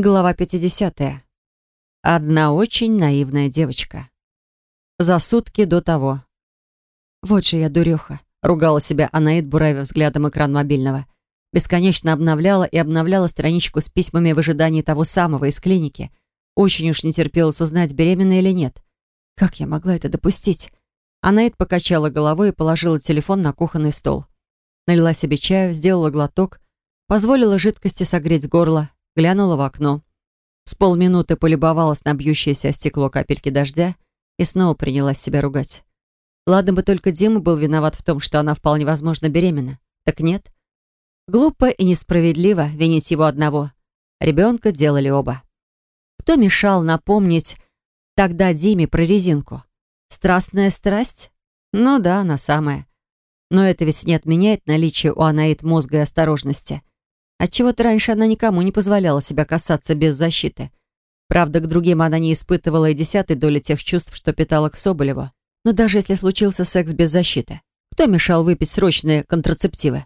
Глава 50. Одна очень наивная девочка. За сутки до того. Вот же я дуреха. Ругала себя Анаид, буравя взглядом экран мобильного. Бесконечно обновляла и обновляла страничку с письмами в ожидании того самого из клиники. Очень уж не терпелось узнать, беременна или нет. Как я могла это допустить? Анаид покачала головой и положила телефон на кухонный стол. Налила себе чаю, сделала глоток, позволила жидкости согреть горло, глянула в окно. С полминуты полюбовалась на бьющееся стекло капельки дождя и снова принялась себя ругать. Ладно бы только Дима был виноват в том, что она вполне возможно беременна. Так нет. Глупо и несправедливо винить его одного. Ребенка делали оба. Кто мешал напомнить тогда Диме про резинку? Страстная страсть? Ну да, она самая. Но это ведь не отменяет наличие у Анаит мозга и осторожности. Отчего-то раньше она никому не позволяла себя касаться без защиты. Правда, к другим она не испытывала и десятой доли тех чувств, что питала к Соболеву. Но даже если случился секс без защиты, кто мешал выпить срочные контрацептивы?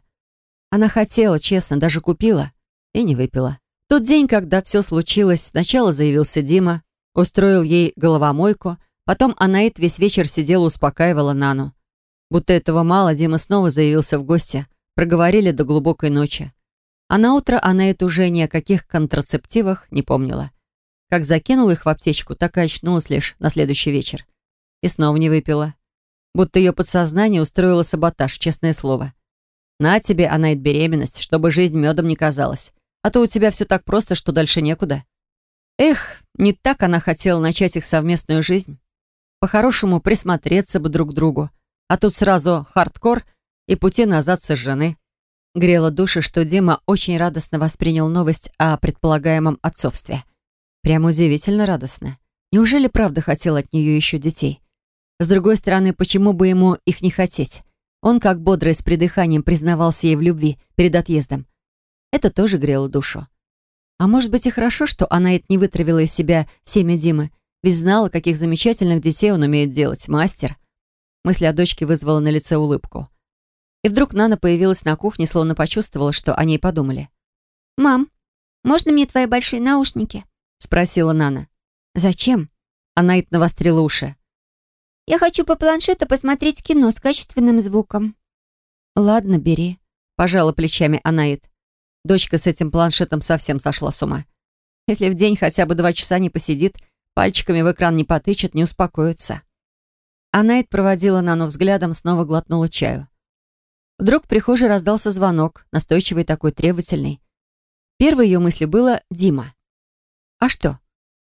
Она хотела, честно, даже купила и не выпила. тот день, когда все случилось, сначала заявился Дима, устроил ей головомойку, потом Анаит весь вечер сидела успокаивала Нану. Будто этого мало, Дима снова заявился в гости, проговорили до глубокой ночи. А на утро это уже ни о каких контрацептивах не помнила. Как закинула их в аптечку, так и очнулась лишь на следующий вечер. И снова не выпила. Будто ее подсознание устроило саботаж, честное слово. На тебе, Анаит, беременность, чтобы жизнь медом не казалась. А то у тебя все так просто, что дальше некуда. Эх, не так она хотела начать их совместную жизнь. По-хорошему присмотреться бы друг к другу. А тут сразу хардкор и пути назад сожжены. Грело души, что Дима очень радостно воспринял новость о предполагаемом отцовстве. Прямо удивительно радостно. Неужели правда хотел от нее еще детей? С другой стороны, почему бы ему их не хотеть? Он, как бодрый с придыханием, признавался ей в любви перед отъездом. Это тоже грело душу. А может быть и хорошо, что она это не вытравила из себя семя Димы, ведь знала, каких замечательных детей он умеет делать, мастер. Мысль о дочке вызвала на лице улыбку. И вдруг Нана появилась на кухне, словно почувствовала, что о ней подумали. «Мам, можно мне твои большие наушники?» — спросила Нана. «Зачем?» — Анаит навострила уши. «Я хочу по планшету посмотреть кино с качественным звуком». «Ладно, бери», — пожала плечами Анаит. Дочка с этим планшетом совсем сошла с ума. Если в день хотя бы два часа не посидит, пальчиками в экран не потычет, не успокоится. Анаит проводила Нану взглядом, снова глотнула чаю. Вдруг в прихожей раздался звонок, настойчивый такой, требовательный. Первой ее мыслью было «Дима». А что?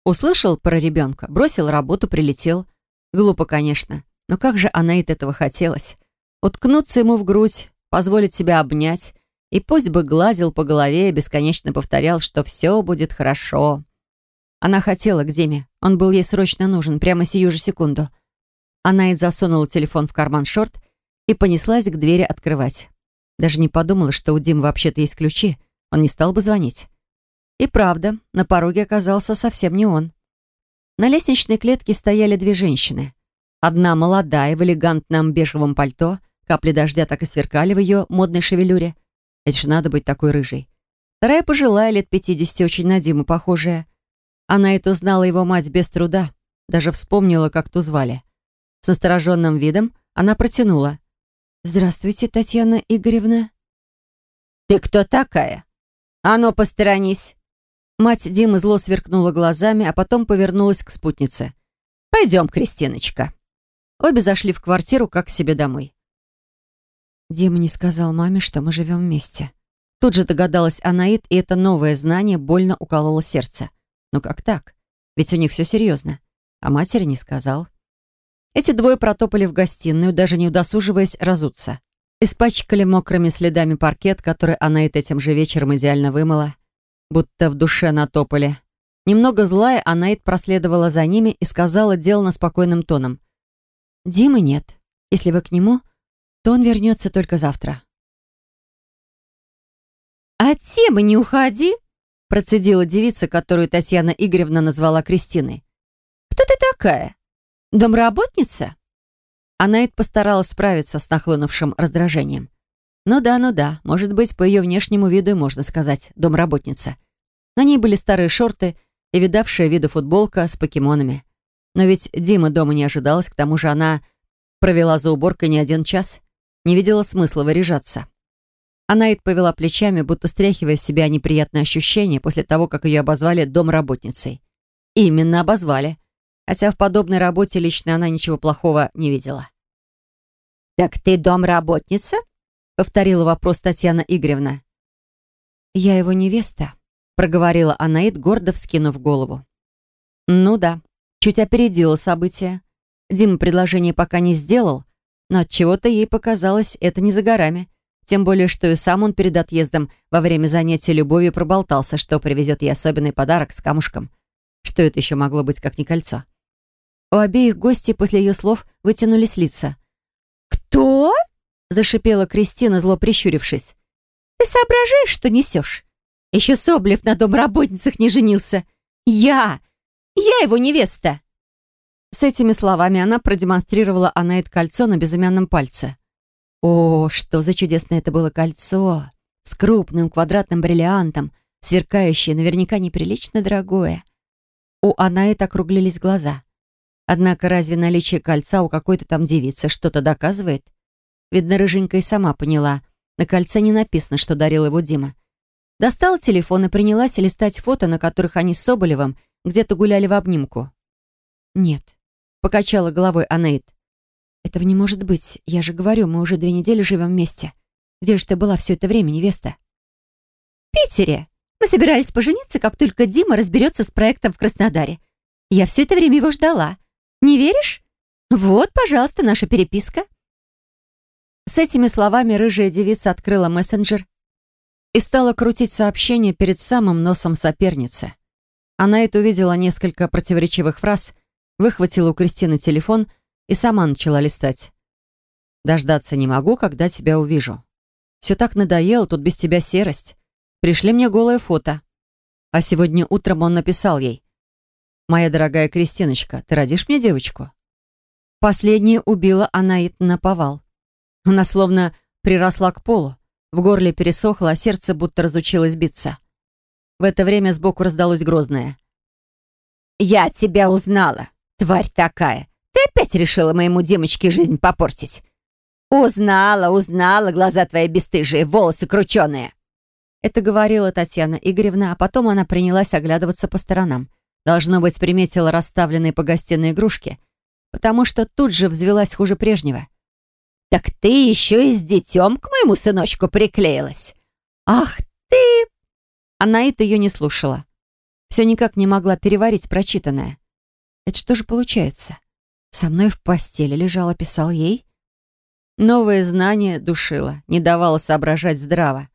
Услышал про ребенка, бросил работу, прилетел. Глупо, конечно, но как же она от этого хотелось. Уткнуться ему в грудь, позволить себя обнять, и пусть бы гладил по голове и бесконечно повторял, что все будет хорошо. Она хотела к Диме, он был ей срочно нужен, прямо сию же секунду. Она и засунула телефон в карман шорт и понеслась к двери открывать. Даже не подумала, что у Димы вообще-то есть ключи. Он не стал бы звонить. И правда, на пороге оказался совсем не он. На лестничной клетке стояли две женщины. Одна молодая, в элегантном бежевом пальто, капли дождя так и сверкали в ее модной шевелюре. Это же надо быть такой рыжей. Вторая пожилая, лет 50, очень на Диму похожая. Она это узнала его мать без труда, даже вспомнила, как ту звали. С настороженным видом она протянула. «Здравствуйте, Татьяна Игоревна». «Ты кто такая? А ну, посторонись!» Мать Димы зло сверкнула глазами, а потом повернулась к спутнице. «Пойдем, Кристиночка». Обе зашли в квартиру, как к себе домой. Дима не сказал маме, что мы живем вместе. Тут же догадалась Анаит, и это новое знание больно укололо сердце. Ну как так? Ведь у них все серьезно. А матери не сказал. Эти двое протопали в гостиную, даже не удосуживаясь разуться. Испачкали мокрыми следами паркет, который она и этим же вечером идеально вымыла. Будто в душе натопали. Немного злая, Анаит проследовала за ними и сказала делано спокойным тоном. «Димы нет. Если вы к нему, то он вернется только завтра». «От темы не уходи!» процедила девица, которую Татьяна Игоревна назвала Кристиной. «Кто ты такая?» «Домработница?» Анаит постаралась справиться с нахлынувшим раздражением. Ну да, ну да, может быть, по ее внешнему виду можно сказать «домработница». На ней были старые шорты и видавшая виды футболка с покемонами. Но ведь Дима дома не ожидалась, к тому же она провела за уборкой не один час, не видела смысла выряжаться. Анаит повела плечами, будто стряхивая с себя неприятные ощущения после того, как ее обозвали домработницей. Именно обозвали. Хотя в подобной работе лично она ничего плохого не видела. «Так ты домработница?» — повторила вопрос Татьяна Игоревна. «Я его невеста», — проговорила Анаит, гордо вскинув голову. «Ну да, чуть опередила события. Дима предложение пока не сделал, но от чего то ей показалось это не за горами. Тем более, что и сам он перед отъездом во время занятия любовью проболтался, что привезет ей особенный подарок с камушком. Что это еще могло быть, как не кольцо? У обеих гостей после ее слов вытянулись лица. «Кто?» — зашипела Кристина, зло прищурившись. «Ты соображаешь, что несешь? Еще Соблев на домработницах не женился. Я! Я его невеста!» С этими словами она продемонстрировала Анаит кольцо на безымянном пальце. О, что за чудесное это было кольцо! С крупным квадратным бриллиантом, сверкающее, наверняка неприлично дорогое. У Анаит округлились глаза. Однако разве наличие кольца у какой-то там девицы что-то доказывает? Видно, рыженькая и сама поняла. На кольце не написано, что дарил его Дима. Достала телефон и принялась листать фото, на которых они с Соболевым где-то гуляли в обнимку. «Нет», — покачала головой Анаит. «Этого не может быть. Я же говорю, мы уже две недели живем вместе. Где же ты была все это время, невеста?» «В Питере. Мы собирались пожениться, как только Дима разберется с проектом в Краснодаре. Я все это время его ждала. Не веришь? Вот, пожалуйста, наша переписка». С этими словами рыжая девица открыла мессенджер и стала крутить сообщение перед самым носом соперницы. Она это увидела несколько противоречивых фраз, выхватила у Кристины телефон и сама начала листать. «Дождаться не могу, когда тебя увижу. Все так надоело, тут без тебя серость. Пришли мне голое фото». А сегодня утром он написал ей. «Моя дорогая Кристиночка, ты родишь мне девочку?» Последнее убила Анаит на повал. Она словно приросла к полу. В горле пересохло, а сердце будто разучилось биться. В это время сбоку раздалось грозное. «Я тебя узнала, тварь такая. Ты опять решила моему Димочке жизнь попортить? Узнала, узнала, глаза твои бесстыжие, волосы крученые». Это говорила Татьяна Игоревна, а потом она принялась оглядываться по сторонам. Должно быть, приметила расставленные по гостиной игрушки, потому что тут же взвелась хуже прежнего. «Так ты еще и с детем к моему сыночку приклеилась? Ах ты!» Анаит ее не слушала. Все никак не могла переварить прочитанное. Это что же получается? Со мной в постели лежал, писал ей? Новое знание душило, не давало соображать здраво.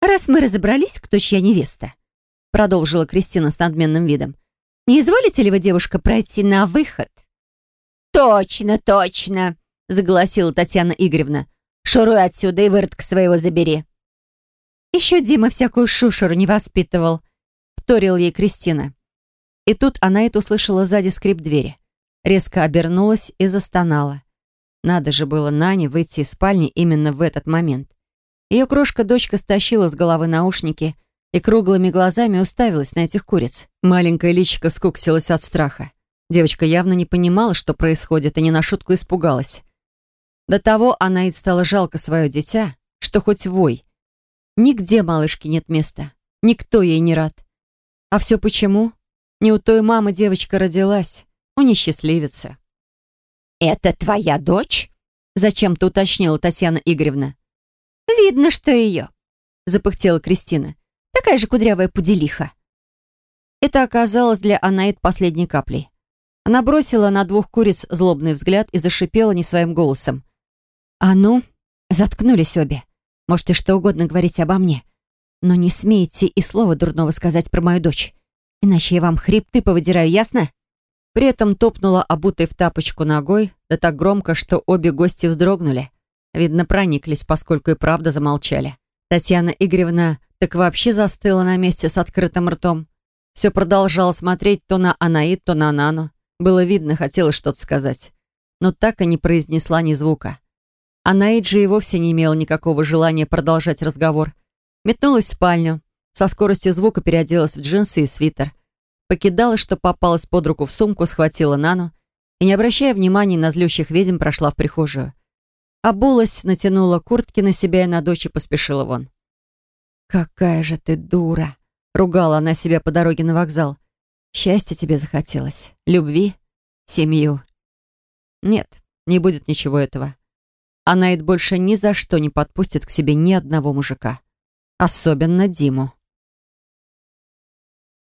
«Раз мы разобрались, кто чья невеста», продолжила Кристина с надменным видом, «не изволите ли вы, девушка, пройти на выход?» «Точно, точно!» заголосила Татьяна Игоревна. «Шуруй отсюда и выродка своего забери». «Еще Дима всякую шушеру не воспитывал», вторил ей Кристина. И тут она это услышала сзади скрип двери. Резко обернулась и застонала. Надо же было Нане выйти из спальни именно в этот момент. Ее крошка-дочка стащила с головы наушники и круглыми глазами уставилась на этих куриц. Маленькая личико скуксилась от страха. Девочка явно не понимала, что происходит, и не на шутку испугалась. До того Анаид стало жалко свое дитя, что хоть вой. Нигде малышке нет места, никто ей не рад. А все почему? Не у той мамы девочка родилась, у несчастливицы. «Это твоя дочь?» Зачем-то уточнила Татьяна Игоревна. «Видно, что ее», — запыхтела Кристина. «Такая же кудрявая пуделиха». Это оказалось для Анаид последней каплей. Она бросила на двух куриц злобный взгляд и зашипела не своим голосом. «А ну, заткнулись обе. Можете что угодно говорить обо мне. Но не смейте и слова дурного сказать про мою дочь. Иначе я вам хребты повыдираю, ясно?» При этом топнула обутой в тапочку ногой, да так громко, что обе гости вздрогнули. Видно, прониклись, поскольку и правда замолчали. Татьяна Игоревна так вообще застыла на месте с открытым ртом. Все продолжала смотреть то на Анаит, то на Нану. Было видно, хотела что-то сказать. Но так и не произнесла ни звука. А Наиджи и вовсе не имела никакого желания продолжать разговор. Метнулась в спальню, Со скоростью звука переоделась в джинсы и свитер. Покидала, что попалась под руку в сумку, схватила Нану и, не обращая внимания на злющих ведьм, прошла в прихожую. Обулась, натянула куртки на себя и на дочь и поспешила вон. «Какая же ты дура!» — ругала она себя по дороге на вокзал. «Счастья тебе захотелось, любви, семью». Нет, не будет ничего этого. Анаид больше ни за что не подпустит к себе ни одного мужика. Особенно Диму.